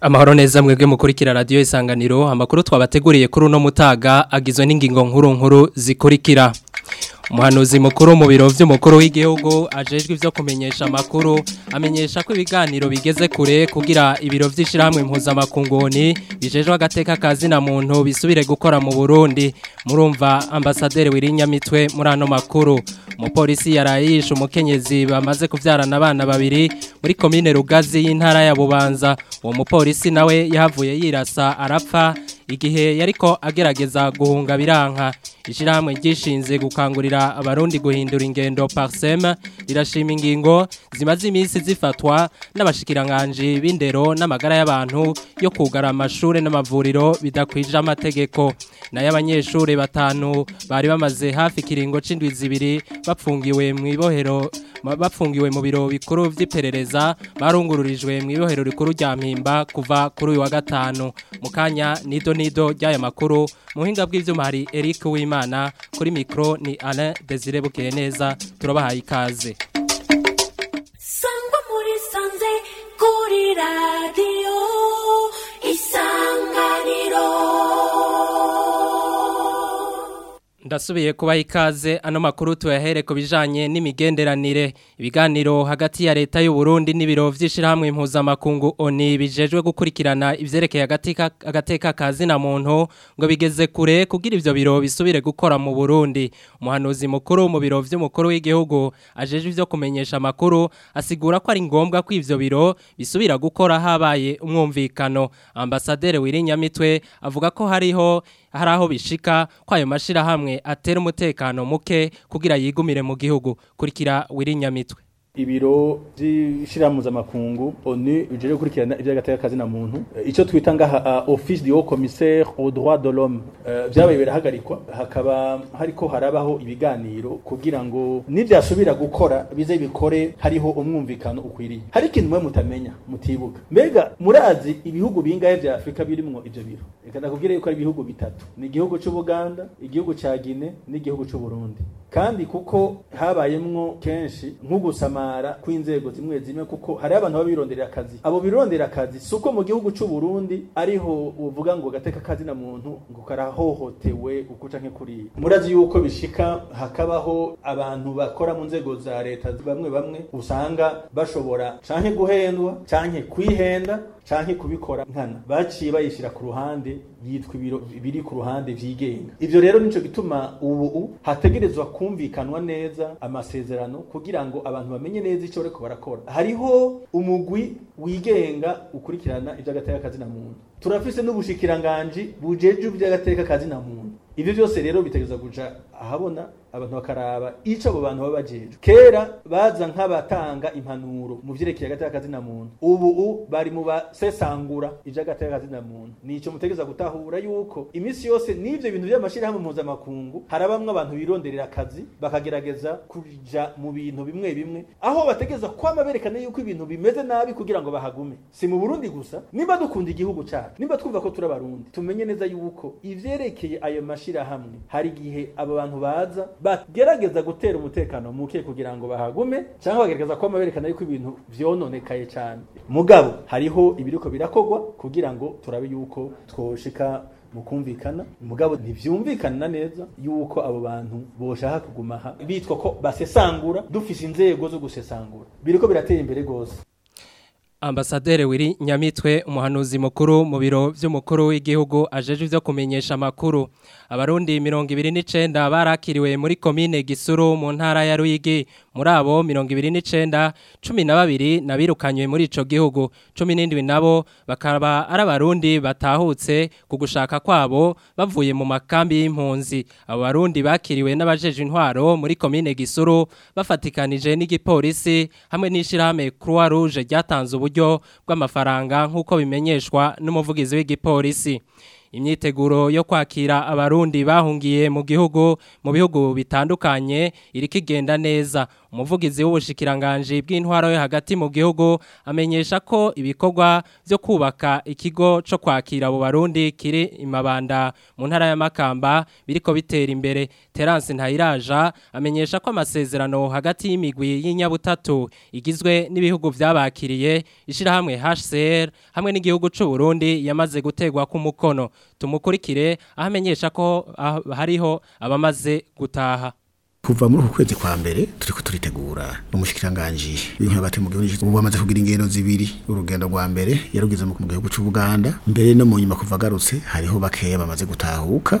amahoro neza mwebwe mukurikira radio isanganiro amakuru twabateguriye kuri uno mutaga agizwe n'ingingo nkuru nkuru zikurikira umuhanuzi mukuru mu biro by'umukuru w'igihugu ajejwe ibyo kumenyesha amakuru amenyesha ko ibiganiro bigeze kure kugira ibiro by'ishyirahamwe mpuzamakungoni bijejwe agateka kazina muntu bisubire gukora mu burundi murumva ambasaderi w'irinyamitwe muri ano makuru umupolisi yarayishe umukenyezi bamaze kubyarana abana babiri muri komine rugazi y'intara ya bubanza uwo mupolisi nawe yahavuye yirasa arapfa igihe yariko agerageza guhunga biranka ishyirahamwe ryishinze gukangurira abarundi guhindura ingendo parisema rirashima ingingo zimaze iminsi zifatwa n'abashikiranganji b'indero n'amagara y'abantu yo kugara amashuri n'amavuriro bidakwije amategeko nayo abanyeshuri batanu bari bamaze hafi ikiringo cy'indwi zibiri bapfungiwe mu ibohero bafungiwe mu biro bikuru by'iperereza barungururijwe mu ibohero rikuru rya mpimba kuva kuri uyu wa gatanu Mukanya kanya nido nido ry'aya makuru muhinga bw'ibyuma hari Eric Uwimana kuri micro ni Alain Desire Bukeneza turabahaye ikaze ndasubiye kubaha ikaze ano makuru tuyahere ku bijanye n'imigenderanire ibiganiro hagati ya leta y'u Burundi n'ibiro by'ishyirahamwe impuzamakungu oni bijejwe gukurikirana ibyerekeye agateka kazi na muntu ngo bigeze kure kugira ibyo biro bisubire gukora mu Burundi umuhanuzi mukuru mu biro by'umukuru w'igihugu ajejwe ibyo kumenyesha amakuru asigura ko ari ngombwa ko ibyo biro bisubira gukora habaye umwumvikano ambasaderi wirinyamitwe avuga ko hariho hari aho bishika ko ayo mashyirahamwe atera umutekano muke kugira yigumire mu gihugu kurikira wiri ibiro vy'ishiramuza makungu ONU ije gukurikirana ivy'agateka kazina muntu eh, ico twita ngaha eh, office du haut commissaire aux droits de l'homme eh, vyabaye birahagarikwa hakaba hariko harabaho ibiganiro kugira ngo nivyasubira gukora bize bikore hariho umwumvikano ukwiriye hari ikintu mwe mutamenya mutibuka mbega murazi ibihugu bingahe vya Afrika birimwo ivyo biro reka ndakubwire yuko ari ibihugu bitatu ni igihugu c'Ubuganda igihugu ca Guinea n'igihugu c'Uburundi kandi kuko habayemo kenshi nko kw'inzego zimwe zimwe kuko hari abantu baba birondera akazi abo birondera akazi si uko mu gihugu cy'u Burundi ariho uvuga ngo gateka kazina muntu ngo karahohotewe uko canke kuriya murazi yuko bishika hakabaho abantu bakora mu nzego za leta bamwe bamwe usanga bashobora canke guhendwa canke kwihenda canke kubikora nkana baciye bayishira ku ruhande yitwa ibiro biri ku ruhande byigenga Ibyo rero nicyo gituma ubu hategerezwa ko kumvikanwa neza amasezerano kugira ngo abantu bamenye neza icyo bariko barakora hariho umugwi wigenga ukurikirana iby'agateka na muntu turafise n'ubushikiranganji bujeje iby'agateka na muntu ibyo byose rero bitegeza kuja ahabona abantu bakaraba ico abo bantu baba bajejwe kera baza nk'abatanga impanuro mu vyerekeye agateka kazina muntu ubu u bari mu basesangura ivy'agateka kazina muntu nico mutegeza gutahura yuko imisi yose nibyo bintu vy'amashirahamwe mpuzamakungu harabamwe abantu bironderera akazi bakagerageza kujya mu bintu bimwe bimwe aho bategeza kwama berekana yuko ibintu bimeze nabi kugira ngo bahagume si mu Burundi gusa niba dukunda igihugu cacu Niba twumva ko turi abarundi tumenye neza yuko ibyerekeye ayo mashirahamwe hari igihe abo bantu baza bagerageza gutera umutekano muke kugira ngo bahagume cyangwa bagerageza ko berekana yuko ibintu vyononekaye cyane mugabo hariho ibiriko birakogwa kugira ngo turabe yuko twoshika mu kumvikana mugabo ntibyumvikana neza yuko abo bantu boshaka kuguma aha bitwa ko basesangura dufise inzego zo gusesangura biriko biratera imbere rwose ambasaderi wiri nyamitwe umuhanuzi mukuru mu biro by'umukuru w'igihugu ajeje byo kumenyesha amakuru abarundi mirongo ibiri n'icyenda barakiriwe muri komine gisuru mu ntara ya ruyigi muri mirongo ibiri n'icyenda cumi na babiri nabirukanywe muri icyo gihugu cumi n'indwi nabo bakaba ari abarundi batahutse ku gushaka kwabo bavuye mu makambi y'impunzi abo barundi bakiriwe n'abajeje intwaro muri komine gisuru bafatikanije n'igipolisi hamwe n'ishyirahamwe croix rouge ryatanze uburyo bw'amafaranga nk'uko bimenyeshwa n'umuvugizi w'igipolisi imyiteguro yo kwakira abarundi bahungiye mu gihugu mu bihugu bitandukanye iriko igenda neza umuvugizi w'ubushikiranganje bw'intwaro yo hagati mu gihugu amenyesha ko ibikorwa byo kubaka ikigo cyo kwakira abo barundi kiri imabanda mu ntara ya Makamba biriko bitera imbere Terence Ntayiraja amenyesha ko amasezerano hagati y'imigwi y'inyabutatu igizwe n'ibihugu byabakiriye ishirahamwe HCR hamwe n'igihugu cy'u Burundi yamaze gutegwa ku mukono tumukurikire ahamenyesha ko ah, hariho abamaze gutaha kuva muri uku kwezi kwa mbere turi turitegura n'umushyikirangajwi w'inkabati mu gihugu ubu bamaze kugira ingendo zibiri urugendo rwa mbere yarugeze mu gihugu cy'u mbere no mu nyuma kuva agarutse hariho bakeya bamaze gutahuka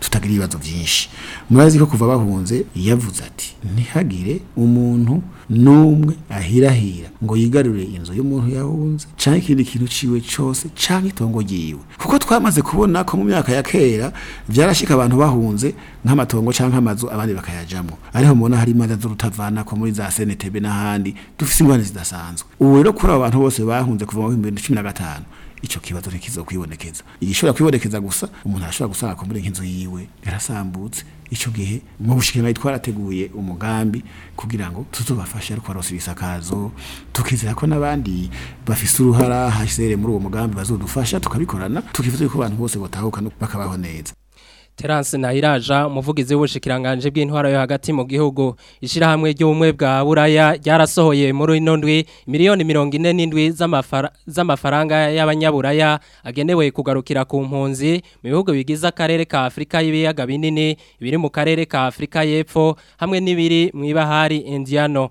tutagira ibibazo byinshi murazi ko kuva bahunze yavuze ati ntihagire umuntu n'umwe ahirahira ngo yigarurire inzu y'umuntu yahunze cyangwa ikindi kintu ciwe cyose cyangwa itongo ryiwe kuko twamaze kubona ko mu myaka ya kera byarashika abantu bahunze nk'amatongo cyangwa amazu abandi bakayajamo ariho mubona hari imanza z'urutavana ko muri za senetebe n'ahandi dufite ingorane zidasanzwe ubu rero kuri abo bantu bose bahunze kuva mu bihumbi bibiri na gatanu icyo kibazo ntikizokwibonekeza igishobora kwibonekeza gusa umuntu arashobora gusanga ko muri nk'inzu yiwe yarasambutse icyo gihe mu bushikiranganji twarateguye umugambi kugira ngo tuzubafashe ariko baronse ibisakazo tukizera ko n'abandi bafise uruhara hashyizere muri uwo mugambi bazodufasha tukabikorana tukifuza ko abantu bose batahuka bakabaho neza Terence Nahiraja umuvugizi w'ubushikiranganje bw'intwara yo hagati mu gihugu ishirahamwe ry'ubumwe bwa Buraya ryarasohoye muri ino ndwi miliyoni 47 z'amafaranga y'abanyaburaya agenewe kugarukira ku mpunzi mu bihugu bigize akarere ka Afrika y'ibiyaga binini biri mu karere ka Afrika y'epfo hamwe n'ibiri mu ibahari Indiano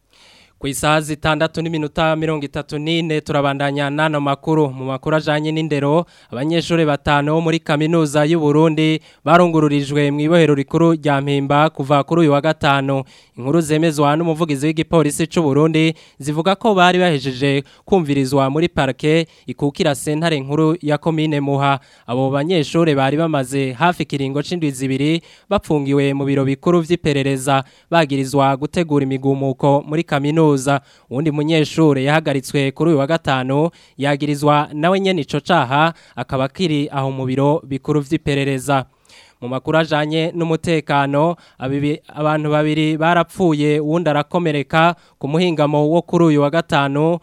ku isaha zitandatu n'iminota mirongo itatu n'ine turabandanya n'ano makuru mu makuru ajyanye n'indero abanyeshuri batanu muri kaminuza y'u Burundi barungururijwe mu ibohero rikuru rya mpimba kuva kuri uyu wa gatanu inkuru zemezwa n'umuvugizi w'igipolisi cy'u Burundi zivuga ko bari bahejeje kumvirizwa muri parike ikukira Senare nkuru ya komine muha abo banyeshuri bari bamaze hafi ikiringo c'indwi zibiri bapfungiwe mu biro bikuru by'iperereza bagirizwa gutegura imigumuko muri kaminuza kaminuza uwundi munyeshuri yahagaritswe kuri uyu wa gatanu yagirizwa nawe nyene ico caha akaba kiri aho mu biro bikuru vy'iperereza mu makuru ajyanye n'umutekano abantu babiri barapfuye uwundi arakomereka ku muhingamo wo kuri uyu wa gatanu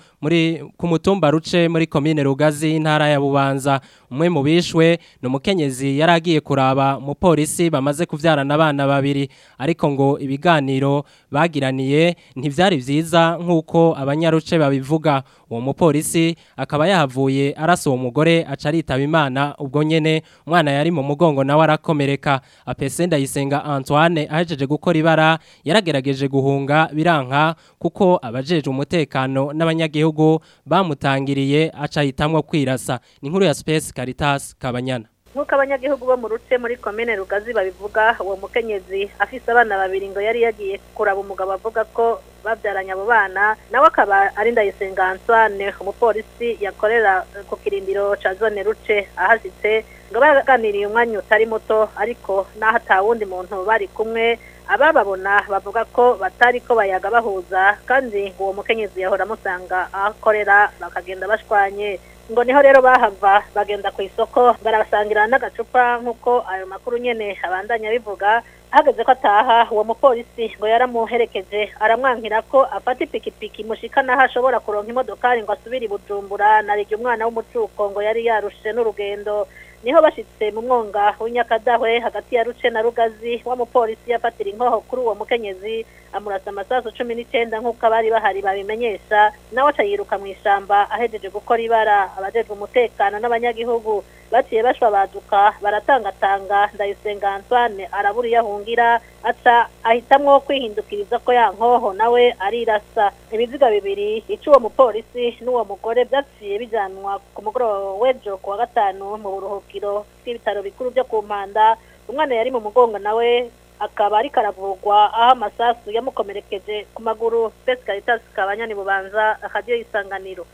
ku mutumba ruce muri komine rugazi intara ya bubanza umwe mu bishwe ni umukenyezi yari agiye kuraba umupolisi bamaze kubyarana abana babiri ariko ngo ibiganiro bagiraniye ntibyari byiza nk'uko abanyaruce babivuga uwo mupolisi akaba yahavuye arasa uwo mugore aca aritaba imana ubwo nyine umwana yari mu mugongo nawe arakomera kubereka apese ndayisenga antoine ahejeje gukora ibara yaragerageje guhunga biranka kuko abajeje umutekano n'abanyagihugu bamutangiriye aca kwirasa ni inkuru ya space caritas kabanyana nk'uko abanyagihugu bo mu ruce muri komine rugazi babivuga uwo mukenyezi afise abana babiri ngo yari yagiye kuraba umugabo avuga ko babyaranye abo bana nawe akaba ari ndayisenga answane umupolisi yakorera ku kirindiro ca zone ruce ahasitse ngo baganiriye umwanya utari muto ariko n'aho atawundi muntu bari kumwe abababona bavuga ko batari ko bayaga bahuza kandi uwo mukenyezi yahora amusanga akorera bakagenda bashwanye ngo niho rero bahava bagenda ku isoko barabasangira n'agacupa nk'uko ayo makuru nyine abandanya bivuga ahageze ko ataha uwo mupolisi ngo yaramuherekeje aramwankira ko afata ipikipiki mushikana aho ashobora kuronka imodokari ngo asubire i bujumbura na umwana w'umucuko ngo yari yarushe n'urugendo niho bashyitse mu mwonga w'inyakadahwe hagati ya ruce na rugazi wa mupolisi yafatira inkoho kuri uwo mukenyezi amurasa amasasu cumi n'icyenda nk'uko abari bahari babimenyesha nawe aca yiruka mu ishyamba ahejeje gukora ibara abajejwe umutekano n'abanyagihugu baciye bashwabaduka baratangatanga ndayisenga antoine arabura iyo ahungira aca ahitamwo kwihindukiriza ko ya nkoho nawe arirasa ibiziga bibiri icy'uwo mupolisi n'uwo mugore byaciye bijyanwa ku mugoroba w'ejo ku wa gatanu mu buruhukiro bw'ibitaro bikuru byo ku mpanda umwana yari mu mugongo nawe akaba ariko aravugwa aho amasasu yamukomerekeje ku maguru pesi Caritas kabanya ni bubanza akagiye isanganiro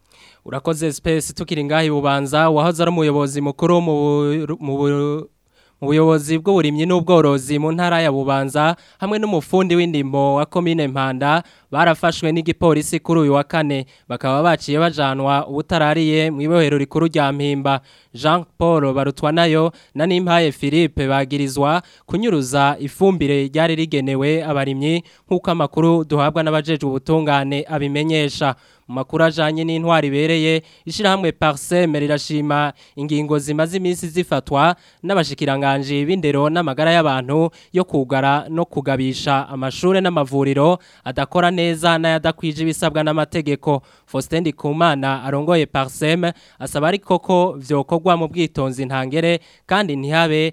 urakoze Space tukiri ngaho ibubanza wahoze ari umuyobozi mukuru mu ubuyobozi bw'uburimyi n'ubworozi mu ntara ya bubanza hamwe n'umufundi w'indimo wa komine mpanda barafashwe n'igipolisi kuri uyu wa kane bakaba baciye bajanwa ubutarariye mu ibohero rikuru rya mpimba jean paul barutwanayo na nimpaye philippe bagirizwa kunyuruza ifumbire ryari rigenewe abarimyi nk'uko amakuru duhabwa n'abajejwe ubutungane abimenyesha makuru ajanye n'intwari bereye ishiramwe parse rirashima ingingo zimaze iminsi zifatwa n'abashikiranganje b'indero n'amagara y'abantu yo kugara no kugabisha amashure n'amavuriro adakora neza naya dakwije ibisabwa n'amategeko Faustin Kumana arongoye Parseme asaba ariko ko vyokorwa mu bwitonzi ntangere kandi ntihabe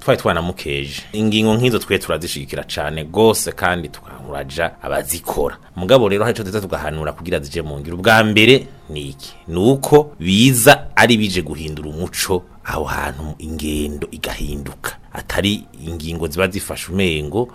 twari twanamukeje ingingo nk'izo twe turazishyigikira cyane rwose kandi tukahuraja abazikora mugabo rero hari icyo tuza tugahanura kugira zije mu ngiro ubwa mbere ni iki ni uko biza ari bije guhindura umuco aho hantu ingendo igahinduka atari ingingo ziba zifashe umengo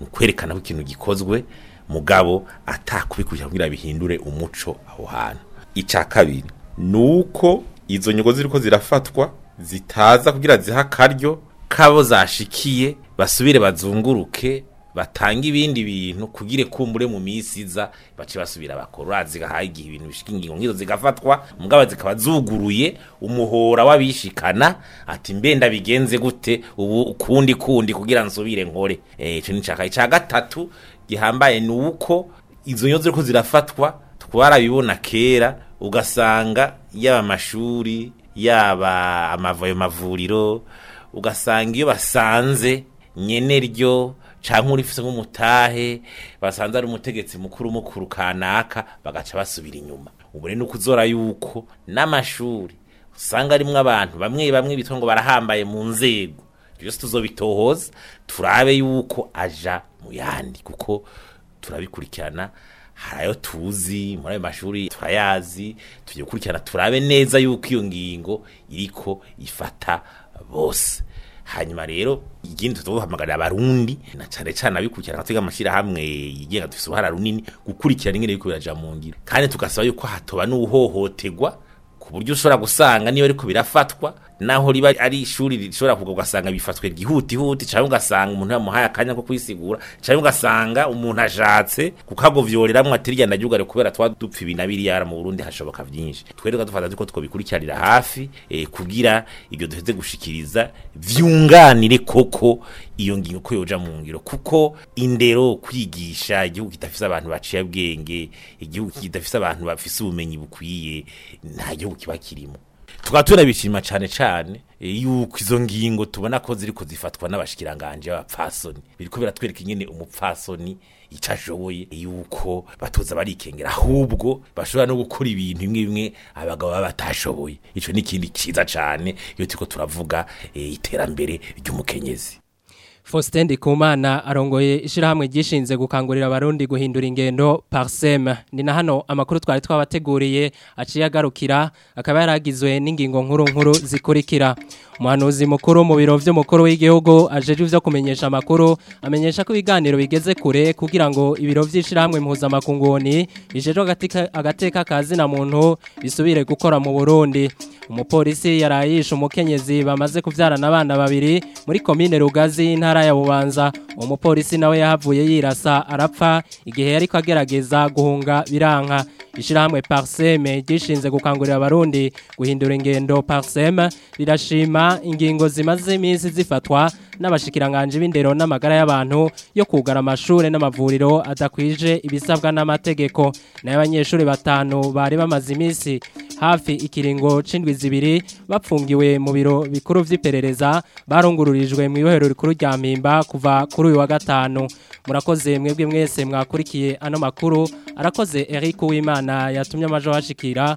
ni ukwerekana ko ikintu gikozwe mugabo atakubikurikira kugira bihindure umuco aho hantu icya kabiri ni uko izo nyungu ziri ko zirafatwa zitaza kugira zihe akaryo kabo zashikiye basubire bazunguruke batanga ibindi bintu kugire kumbure mu minsi iza bace basubira bakora zigahaye igihe ibintu bishika ingingo nk'izo zigafatwa mugaba zikaba zuguruye umuhora wabishikana ati mbenda ndabigenze gute ubu ukundi kundi kugira nsubire nkore eh, ico ni cakaye ca gatatu gihambaye ni uko izo nyo ziriko zirafatwa twarabibona kera ugasanga yaba amashuri yaba amavayo mavuriro ugasanga iyo basanze nyine ryo cyangwa urifite nk'umutahe basanze ari umutegetsi mukuru mukuru kanaka bagaca basubira inyuma ubu rero ni ukuzora yuko n'amashuri usanga arimo abantu bamwe bamwe bitwa ngo barahambaye mu nzego byose tuzobitohoza turabe yuko aja mu yandi kuko turabikurikirana hari ayo tuzi muri ayo mashuri turayazi tujye gukurikirana turabe neza yuko iyo ngingo iriko ifata bose hanyuma rero igindi tuzohamagara abarundi na cyane cane abikurikirana twiga amashira hamwe yigenga dufise uruhara runini gukurikirana ingene yuko biraja mu ngiro kandi tugasaba yuko hatoba n'uhohoterwa ku buryo ushobora gusanga niyo ariko birafatwa naho riba ari ishuri rishobora kugwa ugasanga bifatwe gihutihuti cyangwa ugasanga umuntu yamuhaye akanya ko kwisigura cyangwa ugasanga umuntu ajatse kukagovyoreramwo ati rya ndaryugare kubera twa dupfa ibi na biriya mu Burundi hashoboka byinshi. twereka dufata duko twobikurikirira hafi eh, kugira ibyo duheze gushikiriza vyunganire koko iyo ngingo ko yoja mu ngiro kuko indero kwigisha igihugu kitafise abantu baciye abwenge igihugu kidafise abantu bafise ubumenyi bukwiye nta gihugu kiba kirimo tukaba turabishima cyane cyane eh, yuko izo ngingo tubona ko ziri kuzifatwa n'abashikiranganje b'abapfasoni biriko twereka ingene umupfasoni ico ashoboye eh, yuko batuza barikengera ahubwo bashobora no gukora ibintu bimwe bimwe abagabo baba batashoboye ico ni ikindi ciza cane iyo turiko turavuga eh, iterambere ry'umukenyezi Faustin kumana arongoye ishirahamwe ryishinze gukangurira abarundi guhindura ingendo parsem ni na hano amakuru twari twabateguriye aciye agarukira akaba yaragizwe n'ingingo nkuru nkuru zikurikira umuhanuzi mukuru mu biro by'umukuru w'igihugu ajeje ibyo kumenyesha amakuru amenyesha ko ibiganiro bigeze kure kugira ngo ibiro by'ishyirahamwe mpuzamakunguni bijejeho agateka ka zina muntu bisubire gukora mu burundi umupolisi yarayisha umukenyezi bamaze kubyarana abana babiri muri komine rugazi intara ya bubanza umupolisi nawe yahavuye yirasa arapfa igihe yari agerageza guhunga biranka ishyirahamwe Parseme gishinze gukangurira abarundi guhindura ingendo Parseme rirashima ingingo zimaze iminsi zifatwa n’abashikiranganje b'indero n'amagara y'abantu yo kugara amashuri n'amavuriro adakwije ibisabwa n'amategeko nayo abanyeshuri batanu bari bamaze iminsi hafi ikiringo c'indwi zibiri bapfungiwe mu biro bikuru by’iperereza barungururijwe mu ibohero rikuru rya Mpimba kuva kuri uyu wa gatanu murakoze mwebwe mwese mwakurikiye ano makuru arakoze Eric Uwimana yatumye amajo hashikira